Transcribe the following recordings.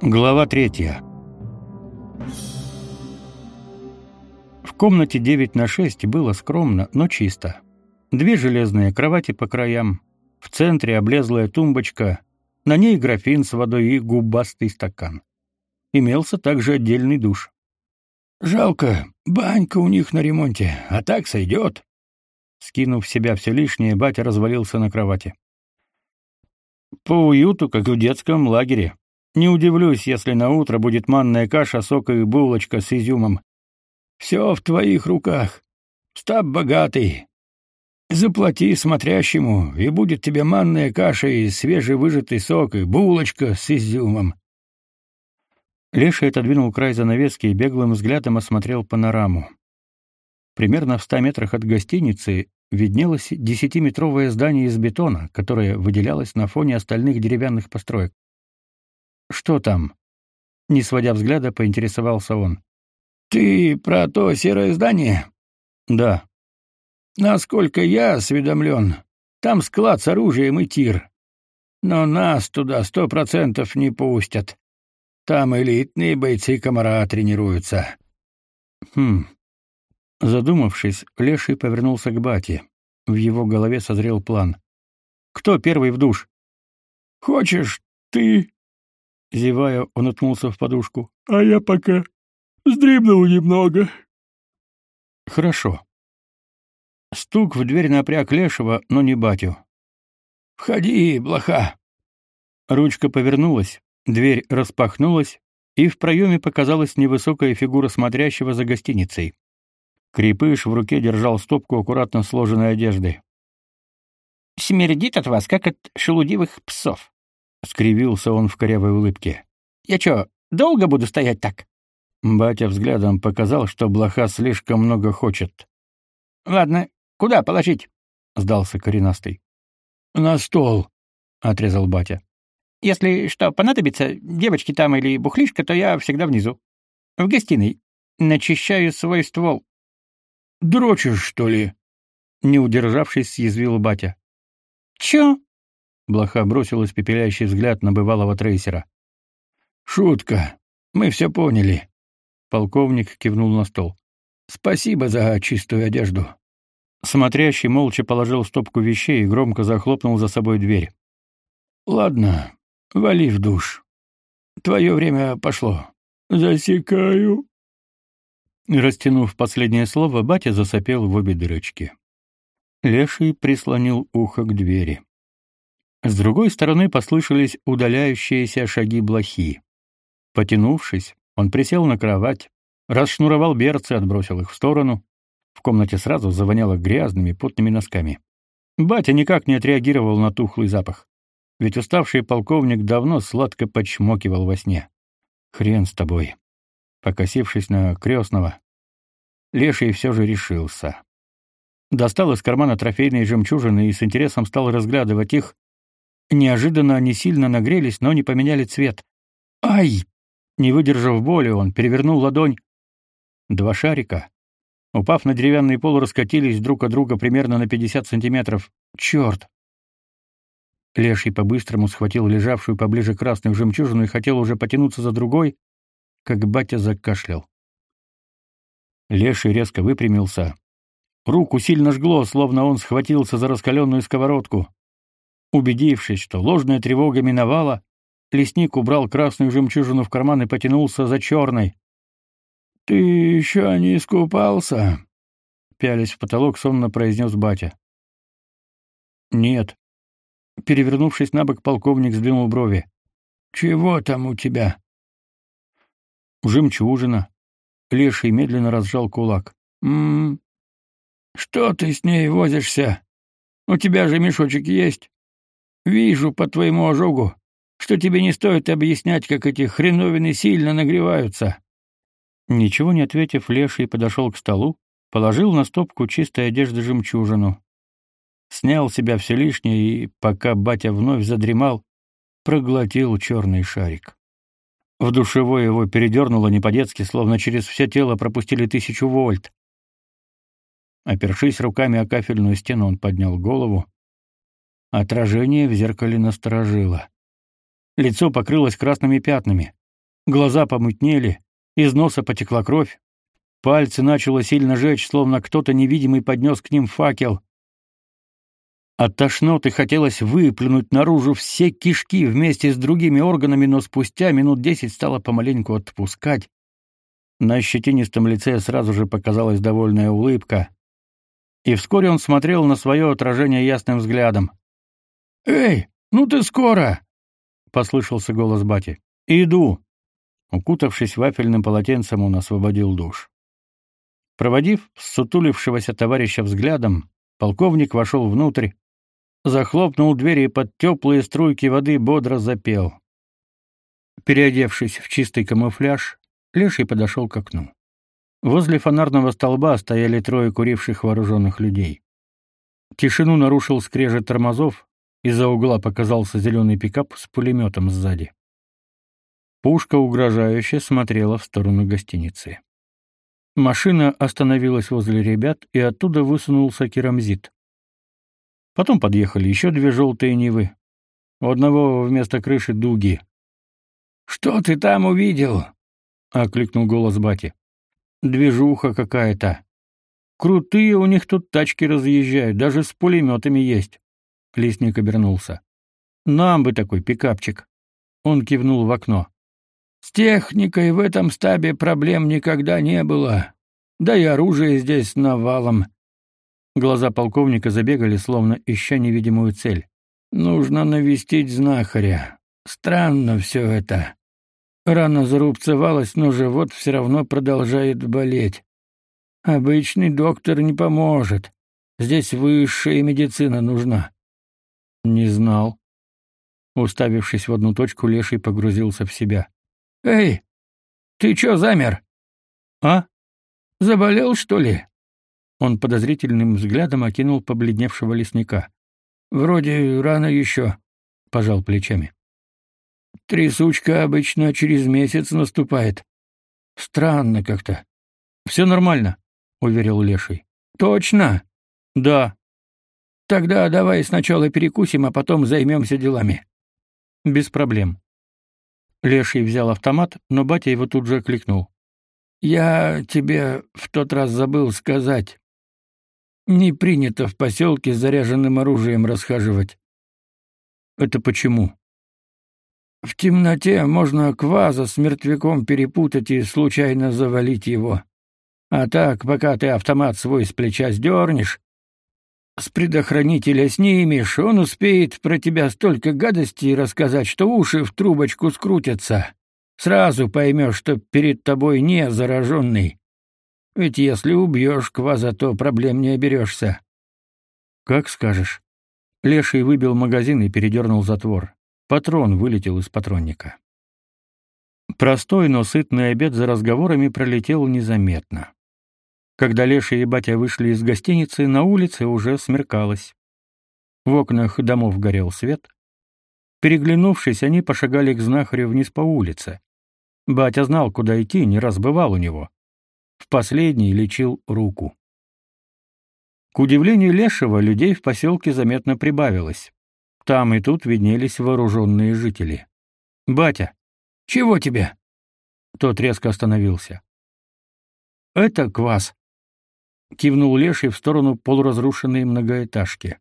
Глава третья. В комнате 9 на 6 было скромно, но чисто. Две железные кровати по краям, в центре облезлая тумбочка, на ней графин с водой и губастый стакан. Имелся также отдельный душ. Жалко, банька у них на ремонте, а так сойдет. Скинув в себя все лишнее, батя развалился на кровати. По уюту, как в детском лагере. Не удивлюсь, если на утро будет манная каша, сок и булочка с изюмом. Все в твоих руках. Стаб богатый. Заплати смотрящему, и будет тебе манная каша и свежевыжатый сок, и булочка с изюмом. Леша отодвинул край занавески и беглым взглядом осмотрел панораму. Примерно в ста метрах от гостиницы виднелось десятиметровое здание из бетона, которое выделялось на фоне остальных деревянных построек. Что там? Не сводя взгляда, поинтересовался он. Ты про то серое здание? Да. Насколько я осведомлен, там склад с оружием и тир. Но нас туда сто процентов не пустят. Там элитные бойцы комара тренируются. Хм. Задумавшись, Леший повернулся к бате. В его голове созрел план. Кто первый в душ? Хочешь ты? Зевая, он уткнулся в подушку. А я пока Сдремнул немного. Хорошо. Стук в дверь напряг Лешего, но не батю. Входи, блоха. Ручка повернулась, дверь распахнулась, и в проеме показалась невысокая фигура смотрящего за гостиницей. Крепыш в руке держал стопку аккуратно сложенной одежды. «Смердит от вас, как от шелудивых псов», — скривился он в корявой улыбке. «Я чё, долго буду стоять так?» Батя взглядом показал, что блоха слишком много хочет. Ладно, куда положить? сдался коренастый. На стол, отрезал батя. Если что понадобится, девочки там или бухлишка, то я всегда внизу. В гостиной. Начищаю свой ствол. Дрочишь, что ли? Не удержавшись, съязвил батя. Чё? Блоха бросил испепеляющий взгляд на бывалого трейсера. Шутка. Мы все поняли. Полковник кивнул на стол. Спасибо за чистую одежду. Смотрящий молча положил стопку вещей и громко захлопнул за собой дверь. Ладно, вали в душ. Твое время пошло. Засекаю. Растянув последнее слово, батя засопел в обе дырочки. Леший прислонил ухо к двери. С другой стороны послышались удаляющиеся шаги блохи. Потянувшись, он присел на кровать, расшнуровал берцы, отбросил их в сторону. В комнате сразу завоняло грязными потными носками. Батя никак не отреагировал на тухлый запах. Ведь уставший полковник давно сладко почмокивал во сне. Хрен с тобой. Покосившись на крестного, Леший все же решился. Достал из кармана трофейные жемчужины и с интересом стал разглядывать их. Неожиданно они сильно нагрелись, но не поменяли цвет. Ай! Не выдержав боли, он перевернул ладонь. Два шарика, упав на деревянный пол, раскатились друг от друга примерно на 50 сантиметров. Черт! Леший по-быстрому схватил лежавшую поближе красную жемчужину и хотел уже потянуться за другой, как батя закашлял. Леший резко выпрямился. Руку сильно жгло, словно он схватился за раскаленную сковородку. Убедившись, что ложная тревога миновала, Лесник убрал красную жемчужину в карман и потянулся за черной. «Ты еще не искупался?» Пялись в потолок, сонно произнес батя. «Нет». Перевернувшись на бок, полковник сдвинул брови. «Чего там у тебя?» «Жемчужина». Леший медленно разжал кулак. «М-м, что ты с ней возишься? У тебя же мешочек есть. Вижу по твоему ожогу, что тебе не стоит объяснять, как эти хреновины сильно нагреваются. Ничего не ответив, Леший подошел к столу, положил на стопку чистой одежды жемчужину. Снял с себя все лишнее и, пока батя вновь задремал, проглотил черный шарик. В душевой его передернуло не по-детски, словно через все тело пропустили тысячу вольт. Опершись руками о кафельную стену, он поднял голову. Отражение в зеркале насторожило. Лицо покрылось красными пятнами. Глаза помутнели, из носа потекла кровь. Пальцы начало сильно жечь, словно кто-то невидимый поднес к ним факел. От тошноты хотелось выплюнуть наружу все кишки вместе с другими органами, но спустя минут десять стало помаленьку отпускать. На щетинистом лице сразу же показалась довольная улыбка, и вскоре он смотрел на свое отражение ясным взглядом. «Эй, ну ты скоро!» — послышался голос бати. «Иду!» Укутавшись вафельным полотенцем, он освободил душ. Проводив сутулившегося товарища взглядом, полковник вошел внутрь, захлопнул двери и под теплые струйки воды бодро запел. Переодевшись в чистый камуфляж, Леший подошел к окну. Возле фонарного столба стояли трое куривших вооруженных людей. Тишину нарушил скрежет тормозов, из-за угла показался зеленый пикап с пулеметом сзади. Пушка угрожающе смотрела в сторону гостиницы. Машина остановилась возле ребят, и оттуда высунулся керамзит. Потом подъехали еще две желтые Нивы. У одного вместо крыши дуги. «Что ты там увидел?» — окликнул голос бати. «Движуха какая-то. Крутые у них тут тачки разъезжают, даже с пулеметами есть». Лесник обернулся. «Нам бы такой пикапчик». Он кивнул в окно. «С техникой в этом стабе проблем никогда не было. Да и оружие здесь навалом. Глаза полковника забегали, словно ища невидимую цель. Нужно навестить знахаря. Странно все это. Рана зарубцевалась, но живот все равно продолжает болеть. Обычный доктор не поможет. Здесь высшая медицина нужна. Не знал. Уставившись в одну точку, Леший погрузился в себя. Эй, ты чё замер? А? Заболел, что ли? Он подозрительным взглядом окинул побледневшего лесника. Вроде рано еще, пожал плечами. Трясучка обычно через месяц наступает. Странно как-то. Все нормально, уверил Леший. Точно? Да. Тогда давай сначала перекусим, а потом займемся делами. Без проблем. Леший взял автомат, но батя его тут же окликнул. Я тебе в тот раз забыл сказать. Не принято в поселке с заряженным оружием расхаживать. Это почему? В темноте можно кваза с мертвяком перепутать и случайно завалить его. А так, пока ты автомат свой с плеча сдернешь, с предохранителя снимешь, он успеет про тебя столько гадостей рассказать, что уши в трубочку скрутятся. Сразу поймешь, что перед тобой не зараженный. Ведь если убьешь кваза, то проблем не оберешься. Как скажешь. Леший выбил магазин и передернул затвор. Патрон вылетел из патронника. Простой, но сытный обед за разговорами пролетел незаметно. Когда Леша и батя вышли из гостиницы, на улице уже смеркалось. В окнах домов горел свет. Переглянувшись, они пошагали к знахарю вниз по улице. Батя знал, куда идти, не раз бывал у него. В последний лечил руку. К удивлению Лешего, людей в поселке заметно прибавилось. Там и тут виднелись вооруженные жители. «Батя!» «Чего тебе?» Тот резко остановился. «Это квас», — кивнул Леший в сторону полуразрушенной многоэтажки.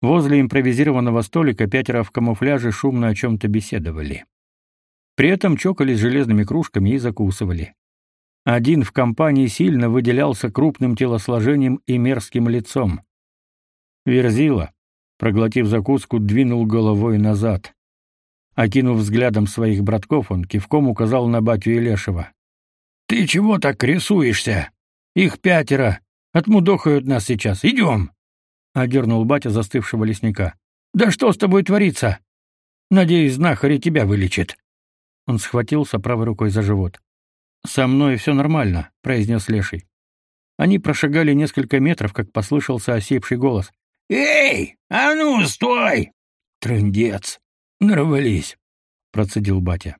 Возле импровизированного столика пятеро в камуфляже шумно о чем-то беседовали. При этом чокались железными кружками и закусывали. Один в компании сильно выделялся крупным телосложением и мерзким лицом. Верзила, проглотив закуску, двинул головой назад. Окинув взглядом своих братков, он кивком указал на батю Илешева. «Ты чего так рисуешься? Их пятеро. Отмудохают нас сейчас. Идем!» — одернул батя застывшего лесника. «Да что с тобой творится? Надеюсь, знахарь тебя вылечит». Он схватился правой рукой за живот. «Со мной все нормально», — произнес Леший. Они прошагали несколько метров, как послышался осипший голос. «Эй, а ну, стой!» «Трындец! Нарвались!» — процедил батя.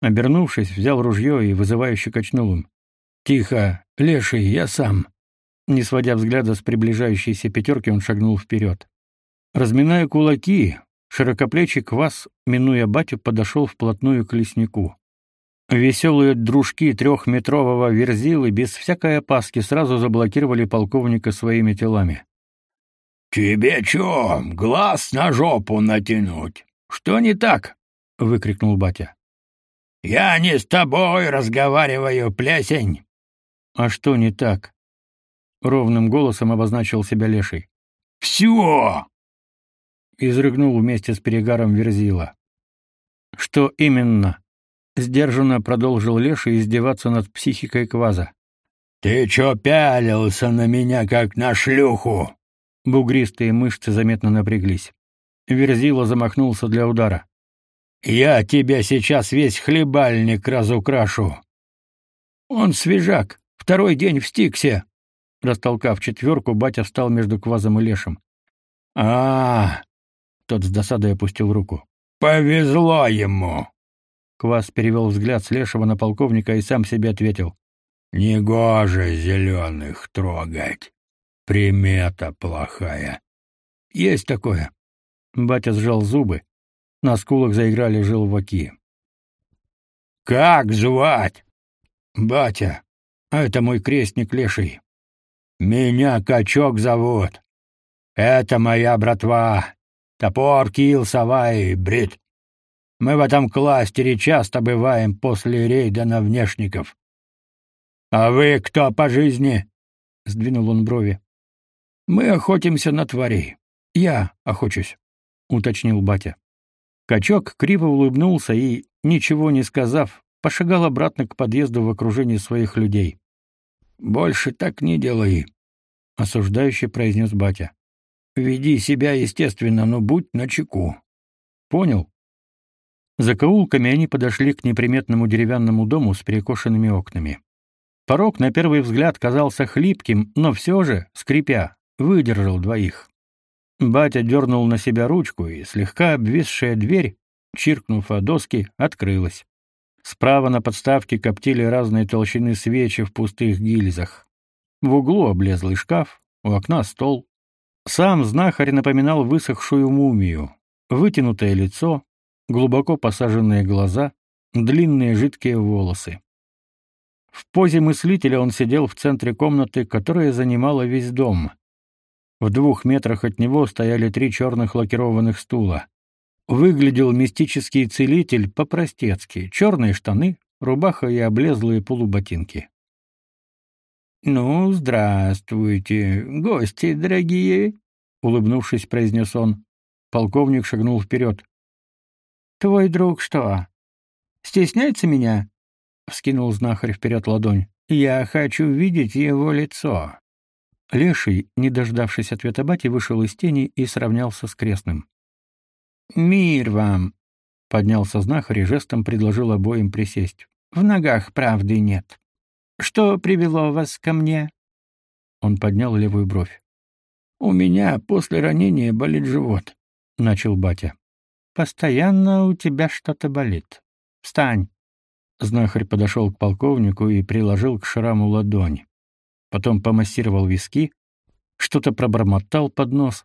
Обернувшись, взял ружье и вызывающе качнул им. «Тихо, Леший, я сам!» Не сводя взгляда с приближающейся пятерки, он шагнул вперед. Разминая кулаки, широкоплечий квас, минуя батю, подошел вплотную к леснику. Веселые дружки трехметрового верзилы без всякой опаски сразу заблокировали полковника своими телами. «Тебе чё, глаз на жопу натянуть? Что не так?» — выкрикнул батя. «Я не с тобой разговариваю, плесень!» «А что не так?» — ровным голосом обозначил себя Леший. «Всё!» — изрыгнул вместе с перегаром Верзила. «Что именно?» Сдержанно продолжил Леша издеваться над психикой Кваза. «Ты чё пялился на меня, как на шлюху?» Бугристые мышцы заметно напряглись. Верзила замахнулся для удара. «Я тебя сейчас весь хлебальник разукрашу!» «Он свежак, второй день в Стиксе!» Растолкав четверку, батя встал между Квазом и Лешем. а, -а, -а Тот с досадой опустил руку. «Повезло ему!» Квас перевел взгляд с Лешего на полковника и сам себе ответил. «Негоже зеленых трогать. Примета плохая». «Есть такое». Батя сжал зубы. На скулах заиграли желваки. «Как звать?» «Батя. А это мой крестник Леший». «Меня Качок зовут. Это моя братва. Топор, кил, сова и брит. Мы в этом кластере часто бываем после рейда на внешников. А вы кто по жизни? сдвинул он брови. Мы охотимся на тварей. Я охочусь, уточнил батя. Качок криво улыбнулся и, ничего не сказав, пошагал обратно к подъезду в окружении своих людей. Больше так не делай, осуждающе произнес батя. Веди себя естественно, но будь начеку. Понял? За каулками они подошли к неприметному деревянному дому с перекошенными окнами. Порог на первый взгляд казался хлипким, но все же, скрипя, выдержал двоих. Батя дернул на себя ручку, и слегка обвисшая дверь, чиркнув о доски, открылась. Справа на подставке коптили разные толщины свечи в пустых гильзах. В углу облезлый шкаф, у окна стол. Сам знахарь напоминал высохшую мумию. Вытянутое лицо, глубоко посаженные глаза, длинные жидкие волосы. В позе мыслителя он сидел в центре комнаты, которая занимала весь дом. В двух метрах от него стояли три черных лакированных стула. Выглядел мистический целитель по-простецки: черные штаны, рубаха и облезлые полуботинки. Ну, здравствуйте, гости дорогие, улыбнувшись, произнес он. Полковник шагнул вперед. Твой друг что? Стесняется меня? вскинул знахарь вперед ладонь. Я хочу видеть его лицо. Леший, не дождавшись ответа бати, вышел из тени и сравнялся с крестным. Мир вам, поднялся знахарь и жестом предложил обоим присесть. В ногах правды нет. Что привело вас ко мне? Он поднял левую бровь. У меня после ранения болит живот, начал батя. Постоянно у тебя что-то болит. Встань. Знахарь подошел к полковнику и приложил к шраму ладонь. Потом помассировал виски, что-то пробормотал под нос.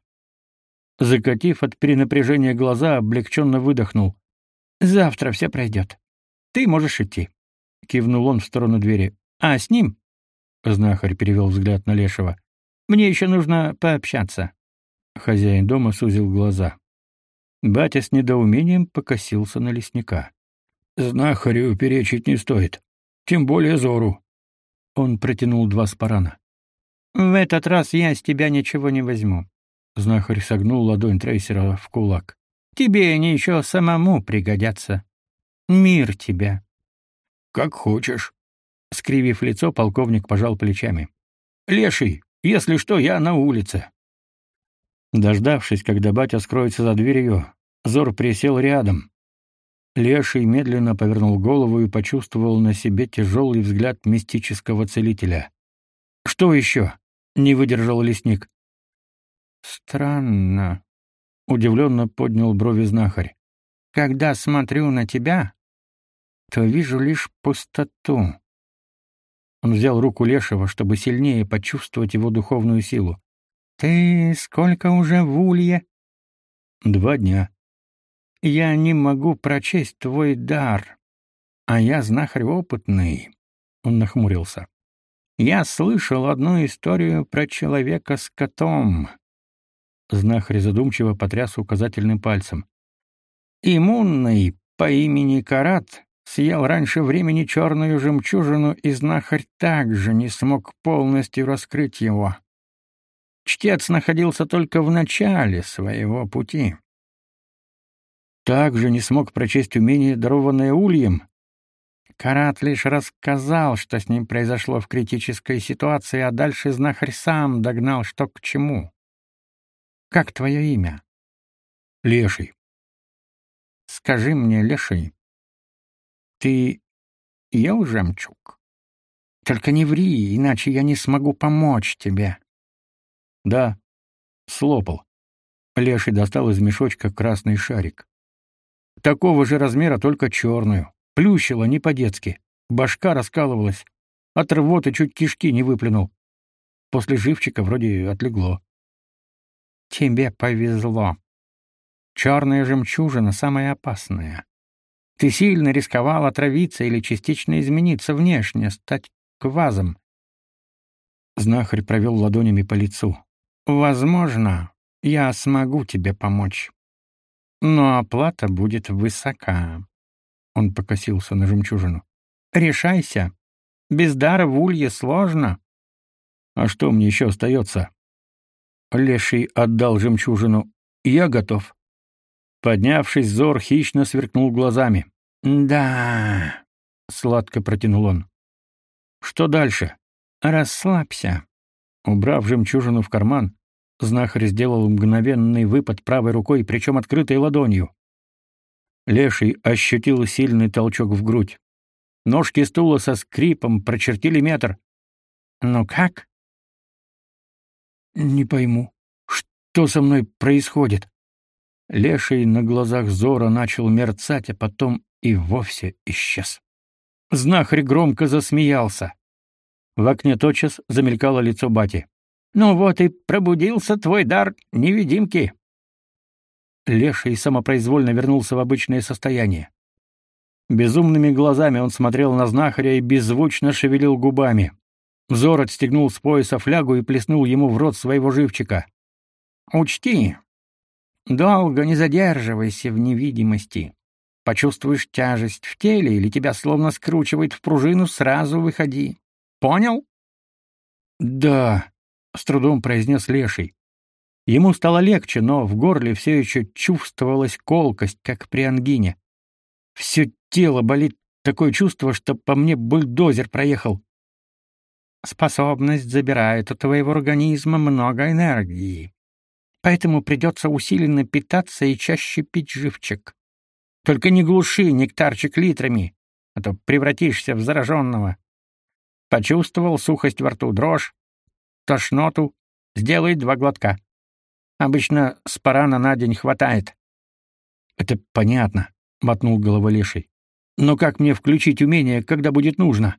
Закатив от перенапряжения глаза, облегченно выдохнул. «Завтра все пройдет. Ты можешь идти», — кивнул он в сторону двери. «А с ним?» — знахарь перевел взгляд на Лешего. «Мне еще нужно пообщаться». Хозяин дома сузил глаза. Батя с недоумением покосился на лесника. Знахарю перечить не стоит, тем более Зору. Он протянул два спарана. В этот раз я с тебя ничего не возьму. Знахарь согнул ладонь трейсера в кулак. Тебе они еще самому пригодятся. Мир тебе. Как хочешь. Скривив лицо, полковник пожал плечами. Леший, если что, я на улице. Дождавшись, когда батя скроется за дверью, Зор присел рядом. Леший медленно повернул голову и почувствовал на себе тяжелый взгляд мистического целителя. «Что еще?» — не выдержал лесник. «Странно», — удивленно поднял брови знахарь. «Когда смотрю на тебя, то вижу лишь пустоту». Он взял руку Лешего, чтобы сильнее почувствовать его духовную силу. Ты сколько уже в улье? Два дня. Я не могу прочесть твой дар. А я знахарь опытный. Он нахмурился. Я слышал одну историю про человека с котом. Знахарь задумчиво потряс указательным пальцем. Иммунный по имени Карат съел раньше времени черную жемчужину, и знахарь также не смог полностью раскрыть его. Чтец находился только в начале своего пути. Также не смог прочесть умение, дарованное ульем. Карат лишь рассказал, что с ним произошло в критической ситуации, а дальше знахарь сам догнал, что к чему. Как твое имя? Леший. Скажи мне, Леший, ты ел жемчуг? Только не ври, иначе я не смогу помочь тебе. Да, слопал. Леший достал из мешочка красный шарик. Такого же размера, только черную. Плющило не по-детски. Башка раскалывалась. От рвоты чуть кишки не выплюнул. После живчика вроде отлегло. Тебе повезло. Черная жемчужина самая опасная. Ты сильно рисковал отравиться или частично измениться внешне, стать квазом. Знахарь провел ладонями по лицу. Возможно, я смогу тебе помочь. Но оплата будет высока. Он покосился на жемчужину. Решайся. Без дара в улье сложно. А что мне еще остается? Леший отдал жемчужину. Я готов. Поднявшись, Зор хищно сверкнул глазами. «Да», — сладко протянул он. «Что дальше?» «Расслабься». Убрав жемчужину в карман, знахарь сделал мгновенный выпад правой рукой, причем открытой ладонью. Леший ощутил сильный толчок в грудь. Ножки стула со скрипом прочертили метр. «Ну как?» «Не пойму, что со мной происходит?» Леший на глазах Зора начал мерцать, а потом и вовсе исчез. Знахарь громко засмеялся. В окне тотчас замелькало лицо бати. «Ну вот и пробудился твой дар невидимки!» Леший самопроизвольно вернулся в обычное состояние. Безумными глазами он смотрел на знахаря и беззвучно шевелил губами. Зор отстегнул с пояса флягу и плеснул ему в рот своего живчика. «Учти, долго не задерживайся в невидимости. Почувствуешь тяжесть в теле или тебя словно скручивает в пружину, сразу выходи. Понял? Да, с трудом произнес Леший. Ему стало легче, но в горле все еще чувствовалась колкость, как при ангине. Все тело болит, такое чувство, что по мне бульдозер проехал. Способность забирает у твоего организма много энергии. Поэтому придется усиленно питаться и чаще пить живчик. Только не глуши нектарчик литрами, а то превратишься в зараженного. Почувствовал сухость во рту, дрожь, тошноту, сделай два глотка. Обычно спарана на день хватает. Это понятно, мотнул головой леший. Но как мне включить умение, когда будет нужно?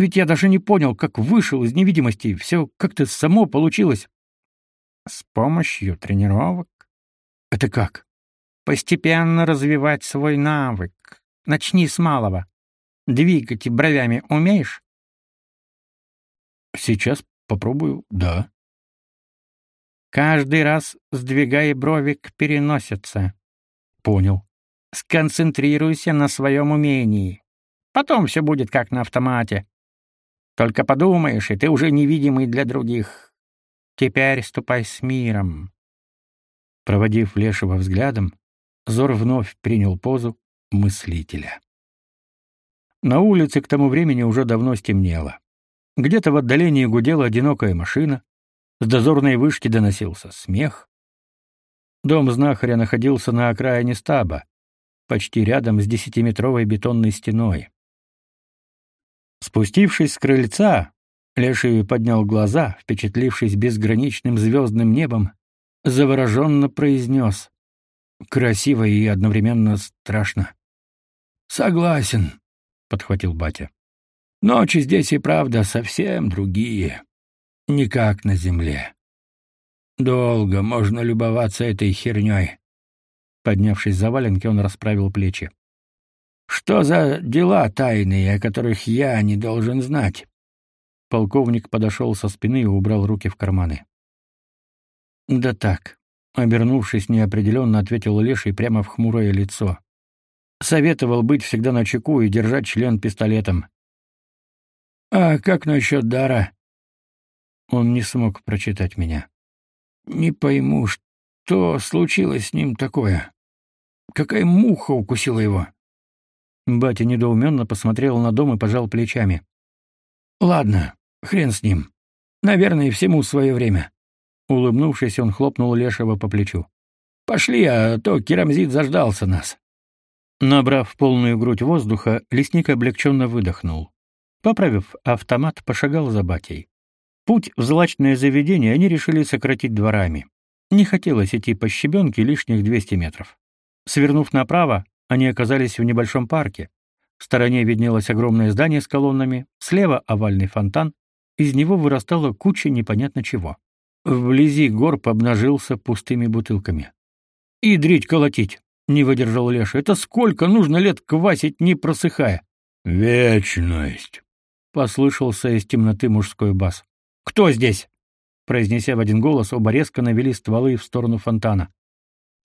Ведь я даже не понял, как вышел из невидимости, все как-то само получилось. С помощью тренировок. Это как? Постепенно развивать свой навык. Начни с малого. Двигать бровями умеешь? Сейчас попробую, да. Каждый раз сдвигай брови к переносице. Понял. Сконцентрируйся на своем умении. Потом все будет как на автомате. Только подумаешь, и ты уже невидимый для других. Теперь ступай с миром. Проводив Лешего взглядом, Зор вновь принял позу мыслителя. На улице к тому времени уже давно стемнело. Где-то в отдалении гудела одинокая машина, с дозорной вышки доносился смех. Дом знахаря находился на окраине стаба, почти рядом с десятиметровой бетонной стеной. Спустившись с крыльца, Леший поднял глаза, впечатлившись безграничным звездным небом, завороженно произнес красиво и одновременно страшно. Согласен, подхватил батя. Ночи здесь и правда совсем другие, не как на земле. Долго можно любоваться этой херней. Поднявшись за валенки, он расправил плечи. Что за дела тайные, о которых я не должен знать? Полковник подошел со спины и убрал руки в карманы. Да так, обернувшись неопределенно, ответил Леший прямо в хмурое лицо. Советовал быть всегда на чеку и держать член пистолетом. А как насчет дара? Он не смог прочитать меня. Не пойму, что случилось с ним такое. Какая муха укусила его? Батя недоуменно посмотрел на дом и пожал плечами. Ладно, хрен с ним. Наверное, всему свое время. Улыбнувшись, он хлопнул Лешего по плечу. Пошли, а то Керамзит заждался нас. Набрав полную грудь воздуха, лесник облегченно выдохнул. Поправив автомат, пошагал за батей. Путь в злачное заведение они решили сократить дворами. Не хотелось идти по щебенке лишних 200 метров. Свернув направо, они оказались в небольшом парке. В стороне виднелось огромное здание с колоннами, слева овальный фонтан, из него вырастала куча непонятно чего. Вблизи горб обнажился пустыми бутылками. «И дрить колотить!» — не выдержал Леша. «Это сколько нужно лет квасить, не просыхая?» «Вечность!» — послышался из темноты мужской бас. «Кто здесь?» Произнеся в один голос, оба резко навели стволы в сторону фонтана.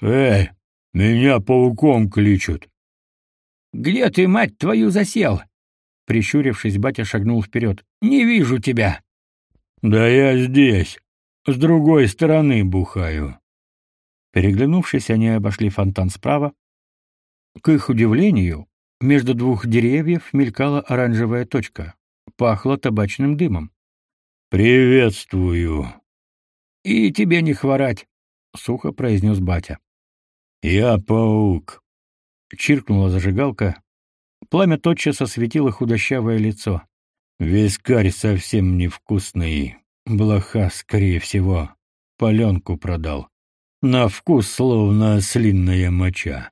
«Эй, меня пауком кличут!» «Где ты, мать твою, засел?» Прищурившись, батя шагнул вперед. «Не вижу тебя!» «Да я здесь!» С другой стороны бухаю. Переглянувшись, они обошли фонтан справа. К их удивлению, между двух деревьев мелькала оранжевая точка. Пахло табачным дымом. «Приветствую!» «И тебе не хворать!» — сухо произнес батя. «Я паук!» — чиркнула зажигалка. Пламя тотчас осветило худощавое лицо. «Вискарь совсем невкусный. Блоха, скорее всего, паленку продал. На вкус словно слинная моча.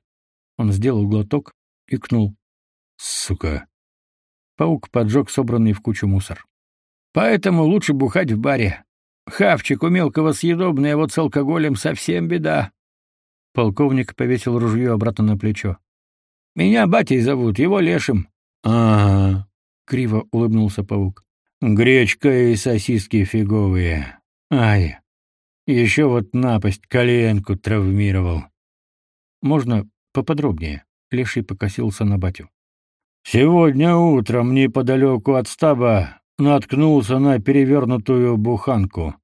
Он сделал глоток и кнул. Сука. Паук поджег собранный в кучу мусор. Поэтому лучше бухать в баре. Хавчик у мелкого съедобный, а вот с алкоголем совсем беда. Полковник повесил ружье обратно на плечо. Меня батей зовут, его Лешим. Ага, криво улыбнулся паук. Гречка и сосиски фиговые. Ай. Еще вот напасть коленку травмировал. Можно поподробнее? Леший покосился на батю. Сегодня утром неподалеку от стаба наткнулся на перевернутую буханку.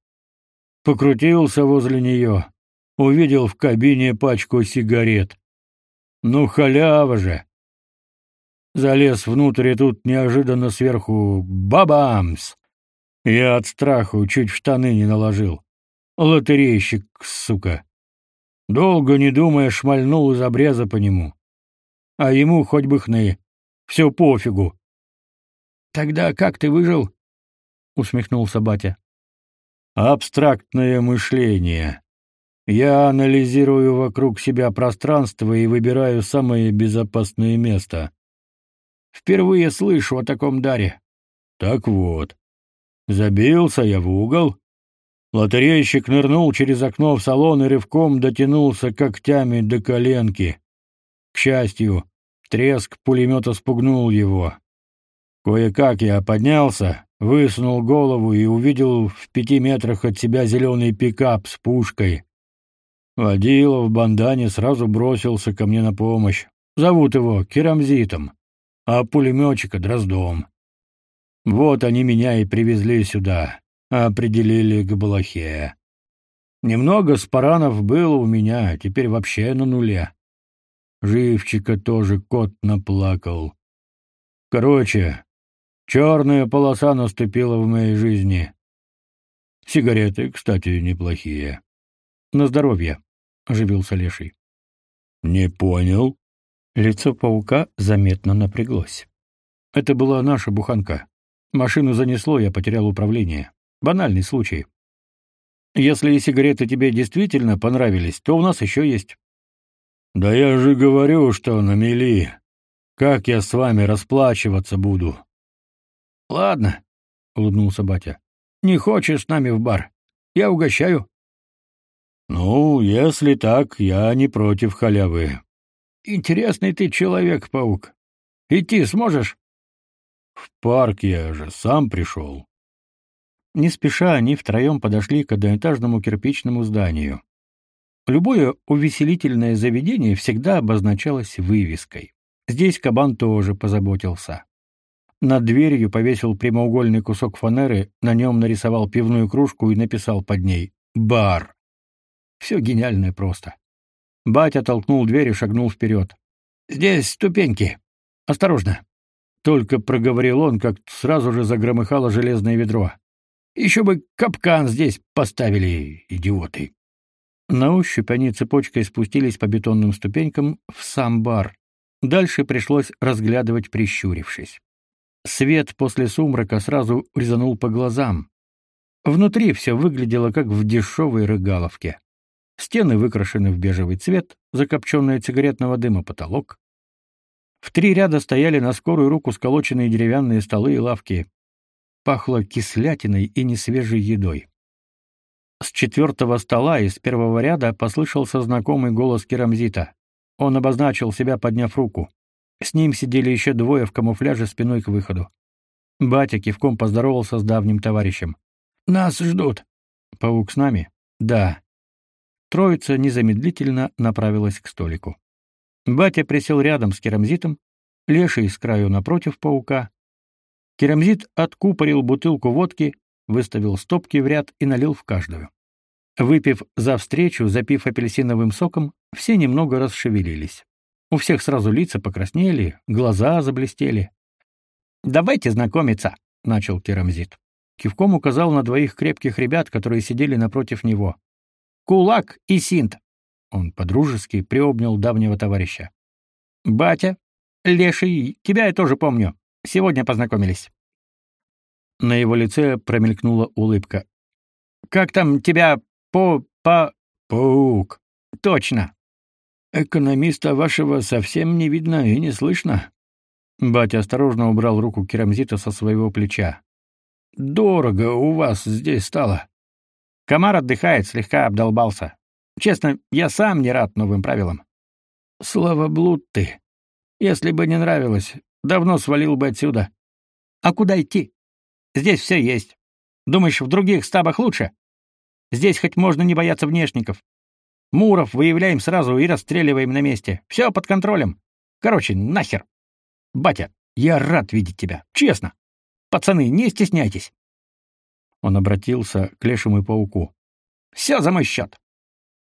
Покрутился возле нее, увидел в кабине пачку сигарет. Ну халява же. Залез внутрь, и тут неожиданно сверху бабамс. Я от страху чуть в штаны не наложил. Лотерейщик, сука. Долго не думая, шмальнул из обреза по нему. А ему хоть бы хны. Все пофигу. Тогда как ты выжил? усмехнулся батя. Абстрактное мышление. Я анализирую вокруг себя пространство и выбираю самое безопасное место. Впервые слышу о таком даре. Так вот. Забился я в угол. Лотерейщик нырнул через окно в салон и рывком дотянулся когтями до коленки. К счастью, треск пулемета спугнул его. Кое-как я поднялся, высунул голову и увидел в пяти метрах от себя зеленый пикап с пушкой. Водила в бандане сразу бросился ко мне на помощь. Зовут его Керамзитом а пулеметчика — Дроздом. Вот они меня и привезли сюда, определили к Балахе. Немного спаранов было у меня, теперь вообще на нуле. Живчика тоже кот наплакал. Короче, черная полоса наступила в моей жизни. Сигареты, кстати, неплохие. На здоровье, оживился Леший. Не понял. Лицо паука заметно напряглось. Это была наша буханка. Машину занесло, я потерял управление. Банальный случай. Если сигареты тебе действительно понравились, то у нас еще есть. Да я же говорю, что на мели. Как я с вами расплачиваться буду? Ладно, улыбнулся батя. Не хочешь с нами в бар? Я угощаю. Ну, если так, я не против халявы. Интересный ты человек, паук. Идти сможешь? В парк я же сам пришел. Не спеша они втроем подошли к одноэтажному кирпичному зданию. Любое увеселительное заведение всегда обозначалось вывеской. Здесь кабан тоже позаботился. Над дверью повесил прямоугольный кусок фанеры, на нем нарисовал пивную кружку и написал под ней «Бар». Все гениальное просто. Батя толкнул дверь и шагнул вперед. «Здесь ступеньки. Осторожно!» Только проговорил он, как сразу же загромыхало железное ведро. «Еще бы капкан здесь поставили, идиоты!» На ощупь они цепочкой спустились по бетонным ступенькам в сам бар. Дальше пришлось разглядывать, прищурившись. Свет после сумрака сразу резанул по глазам. Внутри все выглядело как в дешевой рыгаловке. Стены выкрашены в бежевый цвет, закопченный цигаретного дыма потолок. В три ряда стояли на скорую руку сколоченные деревянные столы и лавки. Пахло кислятиной и несвежей едой. С четвертого стола из первого ряда послышался знакомый голос Керамзита. Он обозначил себя, подняв руку. С ним сидели еще двое в камуфляже спиной к выходу. Батя кивком поздоровался с давним товарищем. «Нас ждут». «Паук с нами?» «Да». Троица незамедлительно направилась к столику. Батя присел рядом с керамзитом, леший с краю напротив паука. Керамзит откупорил бутылку водки, выставил стопки в ряд и налил в каждую. Выпив за встречу, запив апельсиновым соком, все немного расшевелились. У всех сразу лица покраснели, глаза заблестели. «Давайте знакомиться», — начал Керамзит. Кивком указал на двоих крепких ребят, которые сидели напротив него. «Кулак и Синт». Он подружески приобнял давнего товарища. «Батя, Леший, тебя я тоже помню. Сегодня познакомились». На его лице промелькнула улыбка. «Как там тебя по... по... паук?» «Точно. Экономиста вашего совсем не видно и не слышно. Батя осторожно убрал руку керамзита со своего плеча. Дорого у вас здесь стало. Комар отдыхает, слегка обдолбался. Честно, я сам не рад новым правилам. Слава блуд ты. Если бы не нравилось, давно свалил бы отсюда. А куда идти? Здесь все есть. Думаешь, в других стабах лучше? Здесь хоть можно не бояться внешников. Муров выявляем сразу и расстреливаем на месте. Все под контролем. Короче, нахер. Батя, я рад видеть тебя. Честно. Пацаны, не стесняйтесь. Он обратился к лешему пауку. Все за мой счет.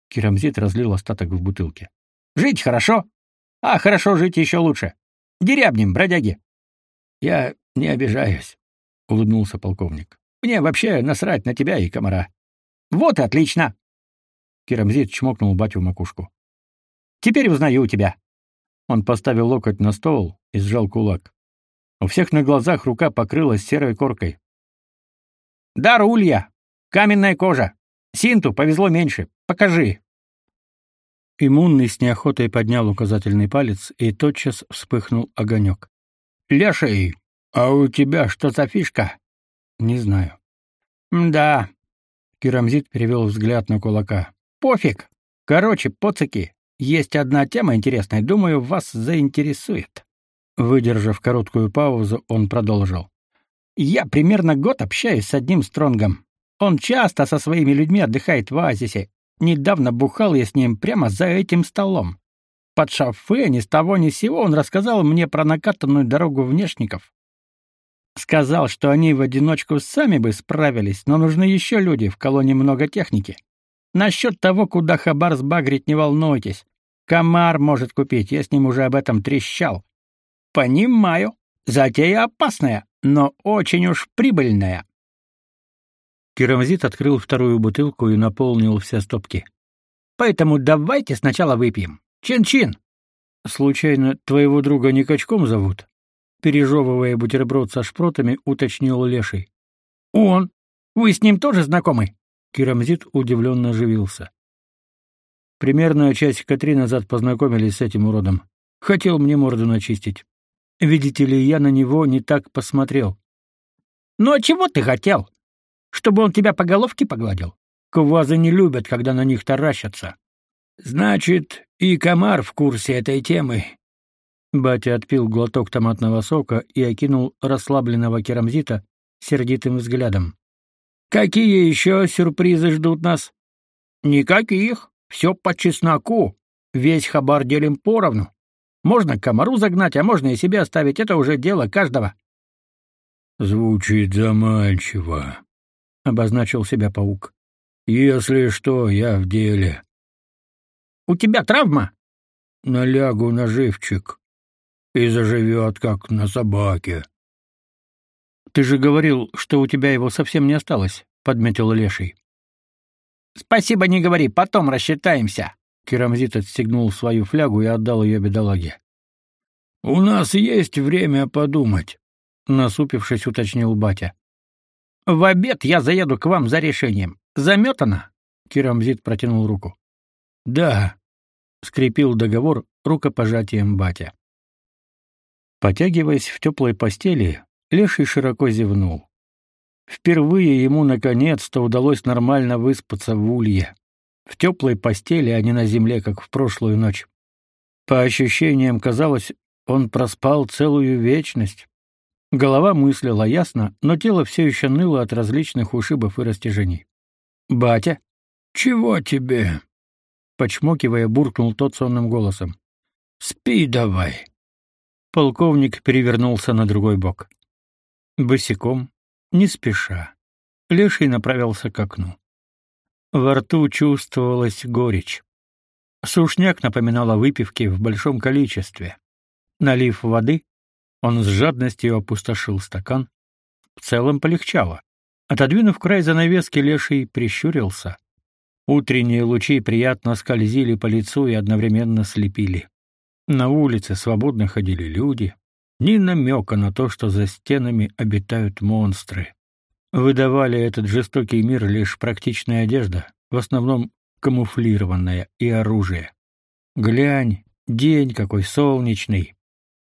Керамзит разлил остаток в бутылке. Жить хорошо? А хорошо жить еще лучше. Дерябнем, бродяги. Я не обижаюсь, улыбнулся полковник. Мне вообще насрать на тебя и комара. Вот и отлично. Керамзит чмокнул батю в макушку. «Теперь узнаю тебя». Он поставил локоть на стол и сжал кулак. У всех на глазах рука покрылась серой коркой. «Дар улья! Каменная кожа! Синту повезло меньше. Покажи!» Иммунный с неохотой поднял указательный палец, и тотчас вспыхнул огонек. «Леший, а у тебя что за фишка?» «Не знаю». «Да». Керамзит перевел взгляд на кулака. Пофиг. Короче, поцики, есть одна тема интересная, думаю, вас заинтересует. Выдержав короткую паузу, он продолжил. Я примерно год общаюсь с одним Стронгом. Он часто со своими людьми отдыхает в оазисе. Недавно бухал я с ним прямо за этим столом. Под шофе ни с того ни с сего он рассказал мне про накатанную дорогу внешников. Сказал, что они в одиночку сами бы справились, но нужны еще люди, в колонии много техники. Насчет того, куда хабар сбагрить, не волнуйтесь. Комар может купить, я с ним уже об этом трещал. Понимаю. Затея опасная, но очень уж прибыльная. Керамзит открыл вторую бутылку и наполнил все стопки. Поэтому давайте сначала выпьем. Чин-чин. Случайно твоего друга не качком зовут? Пережевывая бутерброд со шпротами, уточнил Леший. Он. Вы с ним тоже знакомы? Керамзит удивленно оживился. Примерно часика три назад познакомились с этим уродом. Хотел мне морду начистить. Видите ли, я на него не так посмотрел. Ну а чего ты хотел? Чтобы он тебя по головке погладил? Квазы не любят, когда на них таращатся. Значит, и комар в курсе этой темы. Батя отпил глоток томатного сока и окинул расслабленного керамзита сердитым взглядом. Какие еще сюрпризы ждут нас? Никаких. Все по чесноку. Весь хабар делим поровну. Можно комару загнать, а можно и себе оставить. Это уже дело каждого. Звучит заманчиво, обозначил себя паук. Если что, я в деле. У тебя травма? Налягу на живчик и заживет, как на собаке. Ты же говорил, что у тебя его совсем не осталось, подметил Леший. Спасибо, не говори, потом рассчитаемся. Керамзит отстегнул свою флягу и отдал ее бедолаге. У нас есть время подумать, насупившись, уточнил батя. В обед я заеду к вам за решением. Заметано? Керамзит протянул руку. Да, скрепил договор рукопожатием батя. Потягиваясь в теплой постели, Леший широко зевнул. Впервые ему наконец-то удалось нормально выспаться в улье, в теплой постели, а не на земле, как в прошлую ночь. По ощущениям казалось, он проспал целую вечность. Голова мыслила ясно, но тело все еще ныло от различных ушибов и растяжений. «Батя?» «Чего тебе?» Почмокивая, буркнул тот сонным голосом. «Спи давай». Полковник перевернулся на другой бок. Босиком, не спеша, Леший направился к окну. Во рту чувствовалась горечь. Сушняк напоминал о выпивке в большом количестве. Налив воды, он с жадностью опустошил стакан. В целом полегчало. Отодвинув край занавески, Леший прищурился. Утренние лучи приятно скользили по лицу и одновременно слепили. На улице свободно ходили люди, ни намека на то, что за стенами обитают монстры. Выдавали этот жестокий мир лишь практичная одежда, в основном камуфлированная, и оружие. Глянь, день какой солнечный.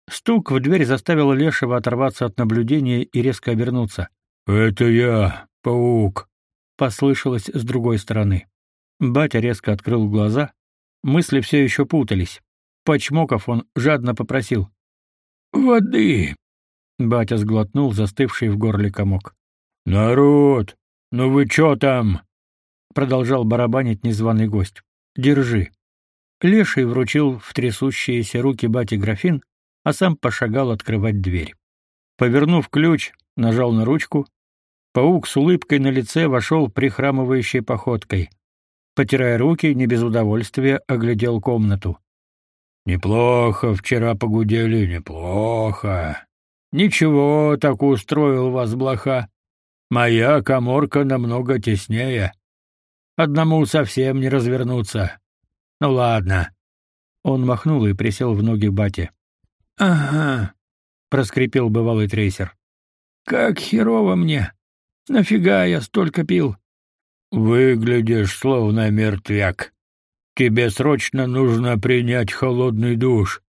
Стук в дверь заставил Лешего оторваться от наблюдения и резко обернуться. «Это я, паук», — послышалось с другой стороны. Батя резко открыл глаза, мысли все еще путались. Почмоков он жадно попросил. Воды. Батя сглотнул застывший в горле комок. Народ, ну вы чё там? продолжал барабанить незваный гость. Держи. Леший вручил в трясущиеся руки бате графин, а сам пошагал открывать дверь. Повернув ключ, нажал на ручку. Паук с улыбкой на лице вошел прихрамывающей походкой. Потирая руки, не без удовольствия оглядел комнату. Неплохо вчера погудели, неплохо. Ничего, так устроил вас блоха. Моя каморка намного теснее. Одному совсем не развернуться. Ну ладно. Он махнул и присел в ноги бате. Ага, проскрипел бывалый трейсер. Как херово мне. Нафига я столько пил? Выглядишь словно мертвяк. Тебе срочно нужно принять холодный душ.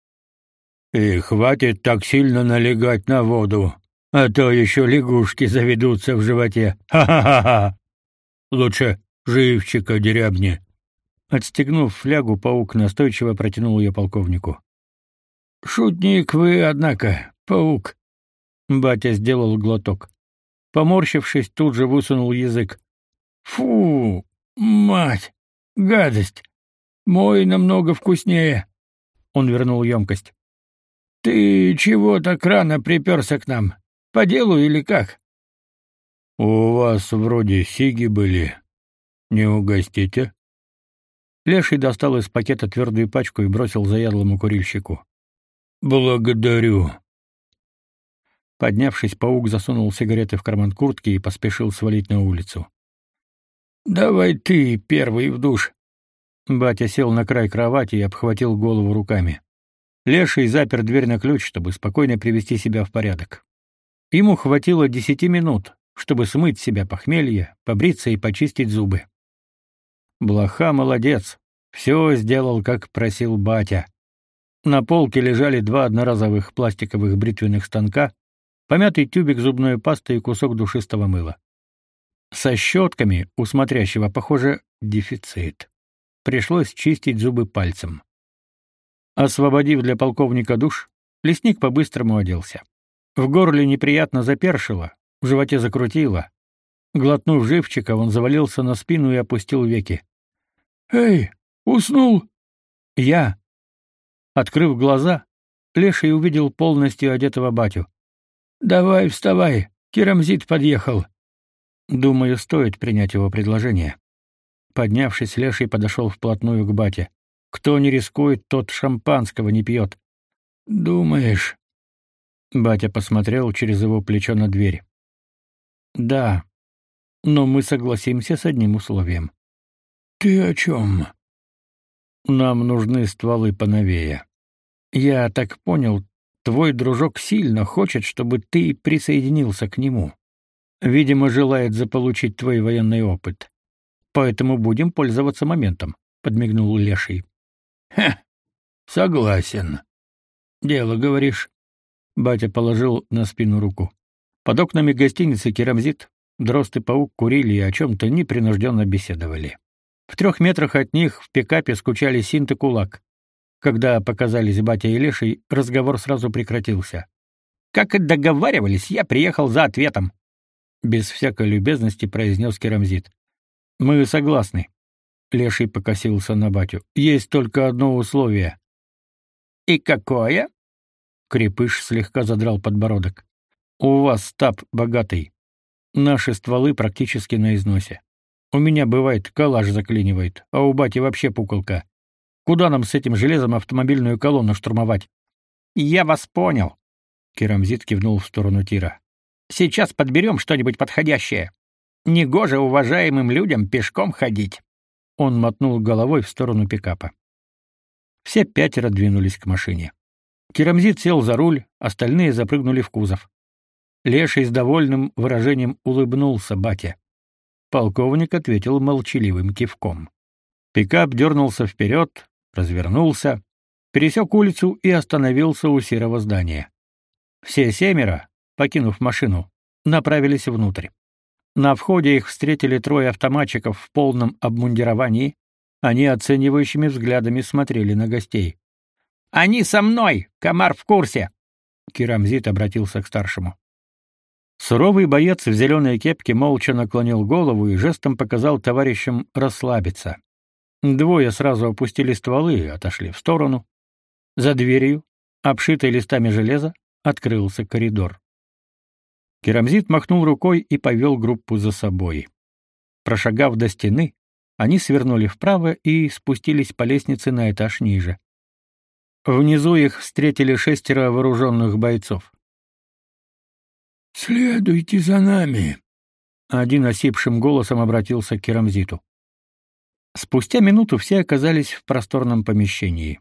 И хватит так сильно налегать на воду, а то еще лягушки заведутся в животе. Ха-ха-ха! Лучше живчика дерябни. Отстегнув флягу, паук настойчиво протянул ее полковнику. Шутник вы, однако, паук. Батя сделал глоток. Поморщившись, тут же высунул язык. Фу, мать, гадость. Мой намного вкуснее. Он вернул емкость. Ты чего так рано приперся к нам? По делу или как? У вас вроде сиги были. Не угостите? Леший достал из пакета твердую пачку и бросил заядлому курильщику. Благодарю. Поднявшись, паук засунул сигареты в карман куртки и поспешил свалить на улицу. Давай ты первый в душ, Батя сел на край кровати и обхватил голову руками. Леший запер дверь на ключ, чтобы спокойно привести себя в порядок. Ему хватило десяти минут, чтобы смыть себя похмелье, побриться и почистить зубы. Блоха молодец, все сделал, как просил батя. На полке лежали два одноразовых пластиковых бритвенных станка, помятый тюбик зубной пасты и кусок душистого мыла. Со щетками у смотрящего, похоже, дефицит. Пришлось чистить зубы пальцем. Освободив для полковника душ, Лесник по-быстрому оделся. В горле неприятно запершило, в животе закрутило. Глотнув живчика, он завалился на спину и опустил веки. «Эй, уснул?» «Я». Открыв глаза, Леший увидел полностью одетого батю. «Давай, вставай, Керамзит подъехал». Думаю, стоит принять его предложение. Поднявшись, Леший подошел вплотную к бате. Кто не рискует, тот шампанского не пьет. «Думаешь?» Батя посмотрел через его плечо на дверь. «Да, но мы согласимся с одним условием». «Ты о чем?» «Нам нужны стволы поновее. Я так понял, твой дружок сильно хочет, чтобы ты присоединился к нему. Видимо, желает заполучить твой военный опыт. Поэтому будем пользоваться моментом», — подмигнул Леший. «Ха, согласен. Дело, говоришь?» Батя положил на спину руку. Под окнами гостиницы «Керамзит» Дрозд и паук курили и о чем-то непринужденно беседовали. В трех метрах от них в пикапе скучали Синт и Кулак. Когда показались батя и Леший, разговор сразу прекратился. «Как и договаривались, я приехал за ответом», — без всякой любезности произнес Керамзит. «Мы согласны». Леший покосился на батю. «Есть только одно условие». «И какое?» Крепыш слегка задрал подбородок. У вас стаб богатый. Наши стволы практически на износе. У меня бывает калаш заклинивает, а у бати вообще пуколка. Куда нам с этим железом автомобильную колонну штурмовать? Я вас понял. Керамзит кивнул в сторону тира. Сейчас подберем что-нибудь подходящее. Негоже уважаемым людям пешком ходить. Он мотнул головой в сторону пикапа. Все пятеро двинулись к машине. Керамзит сел за руль, остальные запрыгнули в кузов. Леший с довольным выражением улыбнулся батя. Полковник ответил молчаливым кивком. Пикап дернулся вперед, развернулся, пересек улицу и остановился у серого здания. Все семеро, покинув машину, направились внутрь. На входе их встретили трое автоматчиков в полном обмундировании. Они оценивающими взглядами смотрели на гостей. Они со мной, комар в курсе. Кирамзит обратился к старшему. Суровый боец в зеленой кепке молча наклонил голову и жестом показал товарищам расслабиться. Двое сразу опустили стволы и отошли в сторону. За дверью, обшитой листами железа, открылся коридор. Керамзит махнул рукой и повел группу за собой. Прошагав до стены, они свернули вправо и спустились по лестнице на этаж ниже. Внизу их встретили шестеро вооруженных бойцов. «Следуйте за нами!» Один осипшим голосом обратился к Керамзиту. Спустя минуту все оказались в просторном помещении.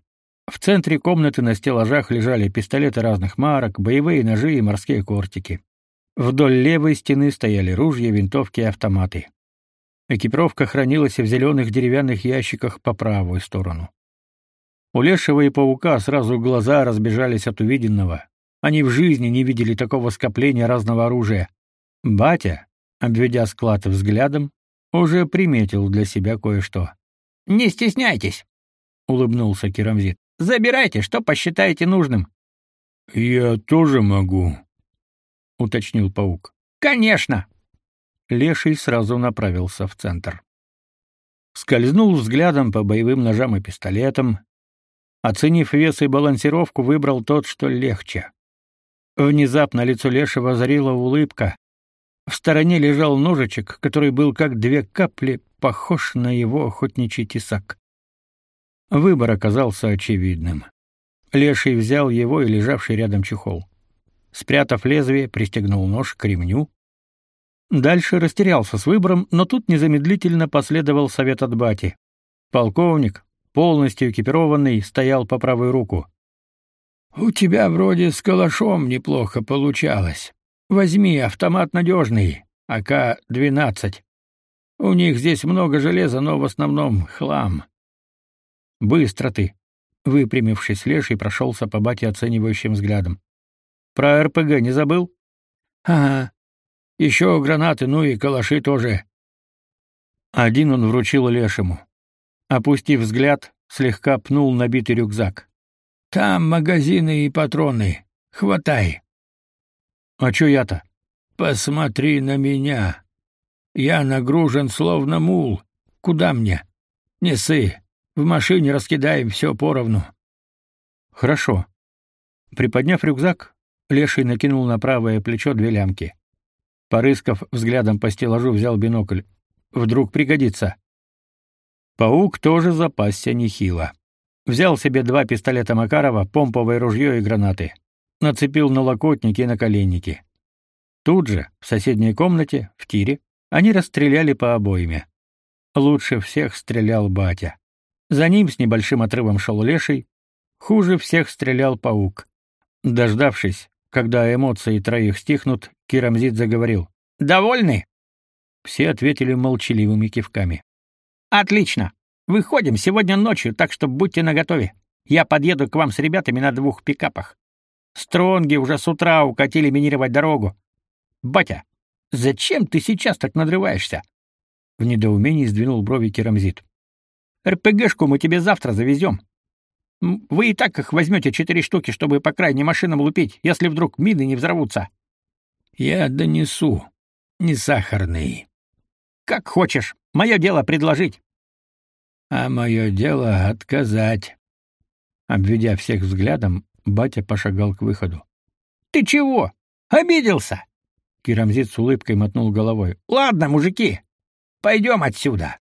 В центре комнаты на стеллажах лежали пистолеты разных марок, боевые ножи и морские кортики. Вдоль левой стены стояли ружья, винтовки и автоматы. Экипировка хранилась в зеленых деревянных ящиках по правую сторону. У Лешего и Паука сразу глаза разбежались от увиденного. Они в жизни не видели такого скопления разного оружия. Батя, обведя склад взглядом, уже приметил для себя кое-что. «Не стесняйтесь», — улыбнулся Керамзит. «Забирайте, что посчитаете нужным». «Я тоже могу», — уточнил паук. «Конечно». Леший сразу направился в центр. Скользнул взглядом по боевым ножам и пистолетам, Оценив вес и балансировку, выбрал тот, что легче. Внезапно лицо Лешего озарила улыбка. В стороне лежал ножичек, который был как две капли похож на его охотничий тесак. Выбор оказался очевидным. Леший взял его и лежавший рядом чехол. Спрятав лезвие, пристегнул нож к ремню. Дальше растерялся с выбором, но тут незамедлительно последовал совет от бати. Полковник, полностью экипированный, стоял по правую руку. У тебя вроде с калашом неплохо получалось. Возьми автомат надежный, АК-12. У них здесь много железа, но в основном хлам. Быстро ты, выпрямившись, Леший прошелся по бате оценивающим взглядом. Про РПГ не забыл? Ага. Еще гранаты, ну и калаши тоже. Один он вручил Лешему. Опустив взгляд, слегка пнул набитый рюкзак. Там магазины и патроны. Хватай. А чё я-то? Посмотри на меня. Я нагружен словно мул. Куда мне? Несы. В машине раскидаем все поровну. Хорошо. Приподняв рюкзак, Леший накинул на правое плечо две лямки. Порыскав взглядом по стеллажу, взял бинокль. Вдруг пригодится. Паук тоже запасся нехило. Взял себе два пистолета Макарова, помповое ружье и гранаты. Нацепил на локотники и на коленники. Тут же, в соседней комнате, в тире, они расстреляли по обоими. Лучше всех стрелял батя. За ним с небольшим отрывом шел леший, хуже всех стрелял паук. Дождавшись, когда эмоции троих стихнут, Кирамзит заговорил. «Довольны?» Все ответили молчаливыми кивками. «Отлично. Выходим сегодня ночью, так что будьте наготове. Я подъеду к вам с ребятами на двух пикапах. Стронги уже с утра укатили минировать дорогу. Батя, зачем ты сейчас так надрываешься? В недоумении сдвинул брови Керамзит. РПГшку мы тебе завтра завезем. Вы и так их возьмете четыре штуки, чтобы по крайней машинам лупить, если вдруг мины не взорвутся. Я донесу. Не сахарный. Как хочешь. Мое дело предложить а мое дело отказать. Обведя всех взглядом, батя пошагал к выходу. Ты чего? Обиделся? Кирамзит с улыбкой мотнул головой. Ладно, мужики, пойдем отсюда.